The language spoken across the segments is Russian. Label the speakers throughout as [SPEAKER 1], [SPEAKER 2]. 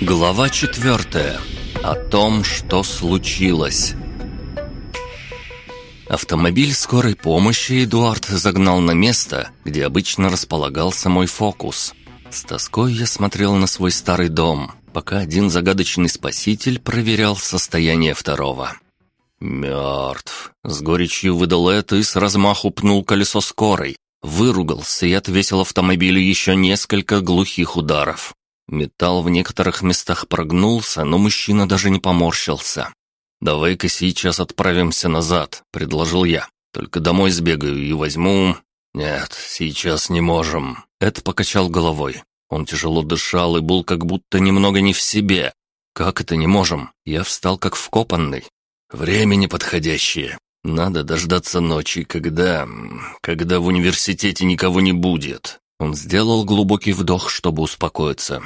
[SPEAKER 1] Глава четвертая. О том, что случилось. Автомобиль скорой помощи Эдуард загнал на место, где обычно располагался мой фокус. С тоской я смотрел на свой старый дом, пока один загадочный спаситель проверял состояние второго. «Мертв!» — с горечью выдал это и с размаху пнул колесо скорой. Выругался и отвесил автомобилю еще несколько глухих ударов. Металл в некоторых местах прогнулся, но мужчина даже не поморщился. «Давай-ка сейчас отправимся назад», — предложил я. «Только домой сбегаю и возьму...» «Нет, сейчас не можем». Эд покачал головой. Он тяжело дышал и был как будто немного не в себе. «Как это не можем?» Я встал как вкопанный. «Время неподходящее. Надо дождаться ночи, когда... когда в университете никого не будет». Он сделал глубокий вдох, чтобы успокоиться.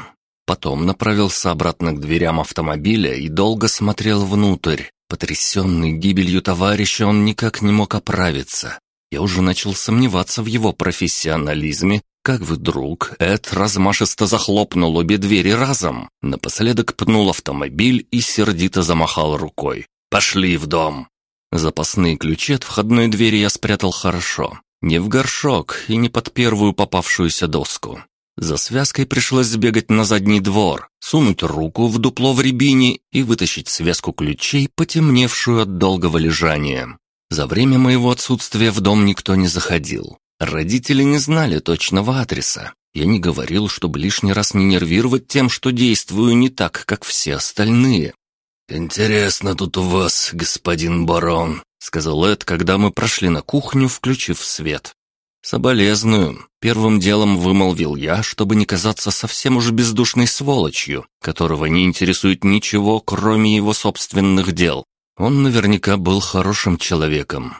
[SPEAKER 1] Потом направился обратно к дверям автомобиля и долго смотрел внутрь. Потрясенный гибелью товарища, он никак не мог оправиться. Я уже начал сомневаться в его профессионализме, как вдруг Эд размашисто захлопнул обе двери разом, напоследок пнул автомобиль и сердито замахал рукой. «Пошли в дом!» Запасные ключи от входной двери я спрятал хорошо. Не в горшок и не под первую попавшуюся доску. За связкой пришлось сбегать на задний двор, сунуть руку в дупло в рябине и вытащить связку ключей, потемневшую от долгого лежания. За время моего отсутствия в дом никто не заходил. Родители не знали точного адреса. Я не говорил, чтобы лишний раз не нервировать тем, что действую не так, как все остальные. «Интересно тут у вас, господин барон», — сказал Эд, когда мы прошли на кухню, включив свет. «Соболезную», — первым делом вымолвил я, чтобы не казаться совсем уж бездушной сволочью, которого не интересует ничего, кроме его собственных дел. Он наверняка был хорошим человеком.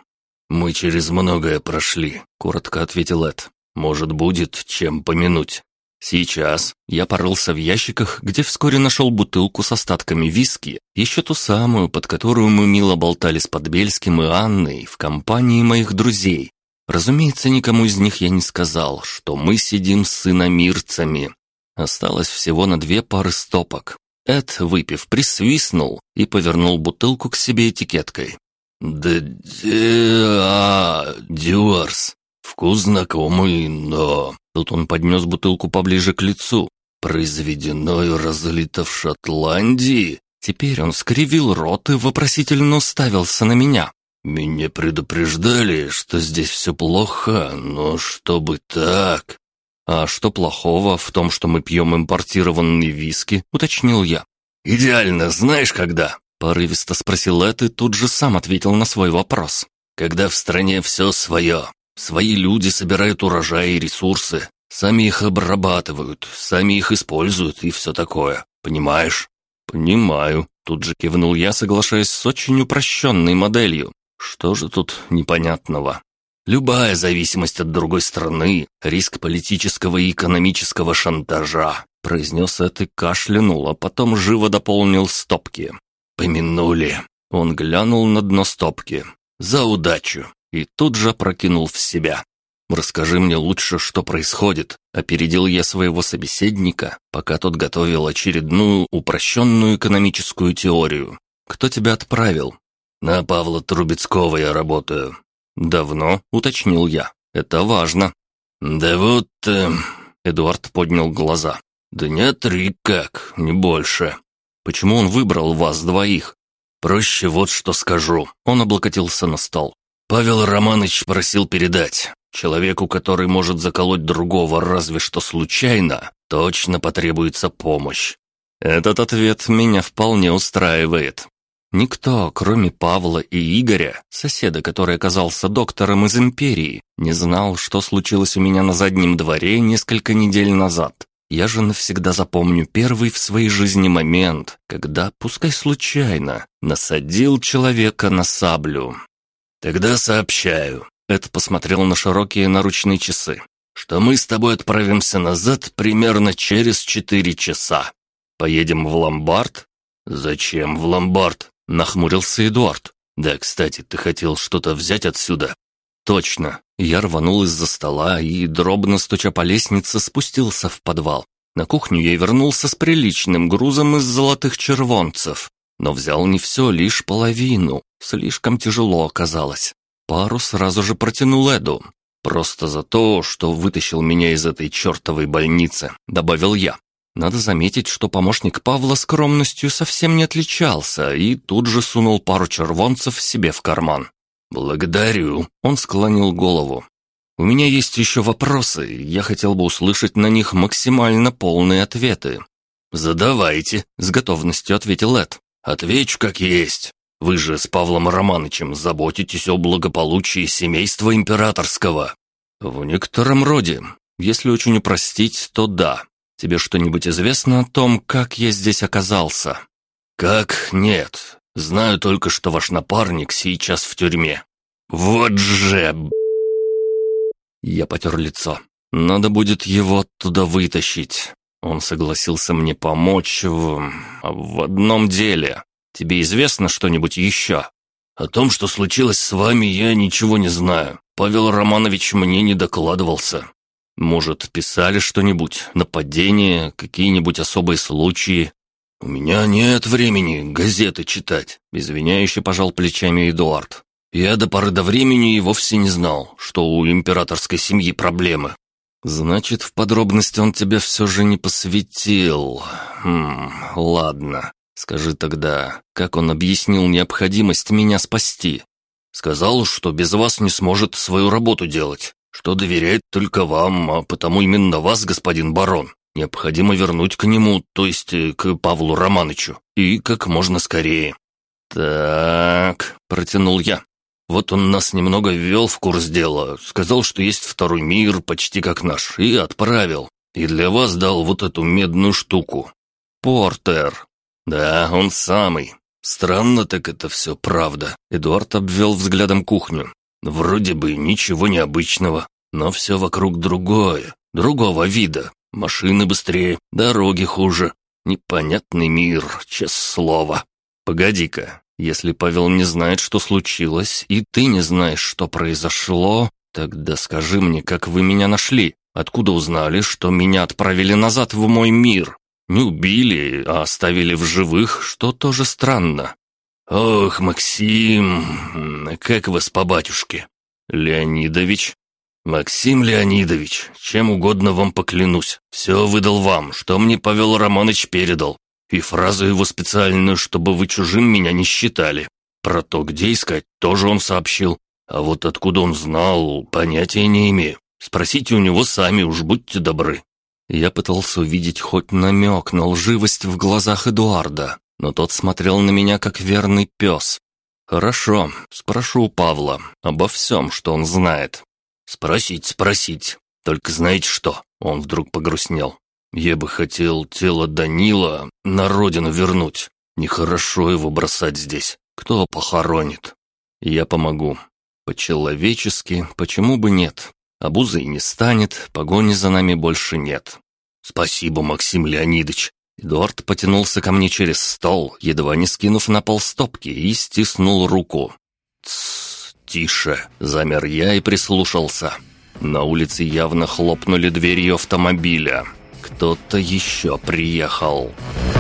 [SPEAKER 1] «Мы через многое прошли», — коротко ответил Эд. «Может, будет чем помянуть». Сейчас я порылся в ящиках, где вскоре нашел бутылку с остатками виски, еще ту самую, под которую мы мило болтали с Подбельским и Анной в компании моих друзей, Разумеется, никому из них я не сказал, что мы сидим с иномирцами. Осталось всего на две пары стопок. Эд, выпив, присвистнул и повернул бутылку к себе этикеткой. «Да а Дюарс. Вкус знакомый, но...» Тут он поднес бутылку поближе к лицу. «Произведено и разлито в Шотландии?» Теперь он скривил рот и вопросительно уставился на меня. «Меня предупреждали, что здесь все плохо, но чтобы так...» «А что плохого в том, что мы пьем импортированные виски?» — уточнил я. «Идеально, знаешь когда?» — порывисто спросил Эд и тут же сам ответил на свой вопрос. «Когда в стране все свое, свои люди собирают урожай и ресурсы, сами их обрабатывают, сами их используют и все такое, понимаешь?» «Понимаю», — тут же кивнул я, соглашаясь с очень упрощенной моделью. Что же тут непонятного? Любая зависимость от другой страны, риск политического и экономического шантажа, произнес это и кашлянул, а потом живо дополнил стопки. Помянули. Он глянул на дно стопки. За удачу. И тут же прокинул в себя. «Расскажи мне лучше, что происходит», — опередил я своего собеседника, пока тот готовил очередную упрощенную экономическую теорию. «Кто тебя отправил? «На Павла Трубецкого я работаю». «Давно?» — уточнил я. «Это важно». «Да вот...» э... Эдуард поднял глаза. «Да нет, три как, не больше». «Почему он выбрал вас двоих?» «Проще вот что скажу». Он облокотился на стол. «Павел Романович просил передать. Человеку, который может заколоть другого разве что случайно, точно потребуется помощь». Этот ответ меня вполне устраивает. Никто, кроме Павла и Игоря, соседа, который оказался доктором из Империи, не знал, что случилось у меня на заднем дворе несколько недель назад. Я же навсегда запомню первый в своей жизни момент, когда, пускай случайно, насадил человека на саблю. «Тогда сообщаю», — Эд посмотрел на широкие наручные часы, «что мы с тобой отправимся назад примерно через четыре часа. Поедем в ломбард?» «Зачем в ломбард?» Нахмурился Эдуард. «Да, кстати, ты хотел что-то взять отсюда?» точно. Я рванул из-за стола и, дробно стуча по лестнице, спустился в подвал. На кухню я вернулся с приличным грузом из золотых червонцев, но взял не все, лишь половину. Слишком тяжело оказалось. Пару сразу же протянул Эду. Просто за то, что вытащил меня из этой чертовой больницы, добавил я. Надо заметить, что помощник Павла скромностью совсем не отличался и тут же сунул пару червонцев себе в карман. «Благодарю», — он склонил голову. «У меня есть еще вопросы, я хотел бы услышать на них максимально полные ответы». «Задавайте», — с готовностью ответил Эд. «Отвечу как есть. Вы же с Павлом Романычем заботитесь о благополучии семейства императорского». «В некотором роде. Если очень упростить, то да. Тебе что-нибудь известно о том, как я здесь оказался?» «Как? Нет. Знаю только, что ваш напарник сейчас в тюрьме». «Вот же...» Я потер лицо. «Надо будет его оттуда вытащить». Он согласился мне помочь в... в одном деле. Тебе известно что-нибудь еще?» «О том, что случилось с вами, я ничего не знаю. Павел Романович мне не докладывался. Может, писали что-нибудь? Нападение? Какие-нибудь особые случаи?» «У меня нет времени газеты читать», — извиняюще пожал плечами Эдуард. «Я до поры до времени и вовсе не знал, что у императорской семьи проблемы». «Значит, в подробности он тебя все же не посвятил. Хм, ладно. Скажи тогда, как он объяснил необходимость меня спасти?» «Сказал, что без вас не сможет свою работу делать, что доверяет только вам, а потому именно вас, господин барон, необходимо вернуть к нему, то есть э, к Павлу Романычу, и как можно скорее». «Так», — протянул я. «Вот он нас немного ввел в курс дела, сказал, что есть второй мир, почти как наш, и отправил. И для вас дал вот эту медную штуку. Портер, «Да, он самый. Странно так это все, правда». Эдуард обвел взглядом кухню. «Вроде бы ничего необычного, но все вокруг другое, другого вида. Машины быстрее, дороги хуже. Непонятный мир, честное слово. Погоди-ка, если Павел не знает, что случилось, и ты не знаешь, что произошло, тогда скажи мне, как вы меня нашли? Откуда узнали, что меня отправили назад в мой мир? Не убили, а оставили в живых, что тоже странно. Ох, Максим, как вас по батюшке? Леонидович? Максим Леонидович, чем угодно вам поклянусь. Все выдал вам, что мне Павел Романович передал. И фразу его специальную, чтобы вы чужим меня не считали. Про то, где искать, тоже он сообщил. А вот откуда он знал, понятия не имею. Спросите у него сами, уж будьте добры. Я пытался увидеть хоть намек на лживость в глазах Эдуарда, но тот смотрел на меня как верный пес. «Хорошо, спрошу у Павла обо всем, что он знает». «Спросить, спросить. Только знаете что?» Он вдруг погрустнел. «Я бы хотел тело Данила на родину вернуть. Нехорошо его бросать здесь. Кто похоронит?» «Я помогу. По-человечески, почему бы нет? Обузой не станет, погони за нами больше нет. Спасибо, Максим Леонидович. Эдуард потянулся ко мне через стол, едва не скинув на пол стопки, и стиснул руку. «Тссс, тише!» – замер я и прислушался. На улице явно хлопнули дверью автомобиля. Кто-то еще приехал. «Кто-то еще приехал».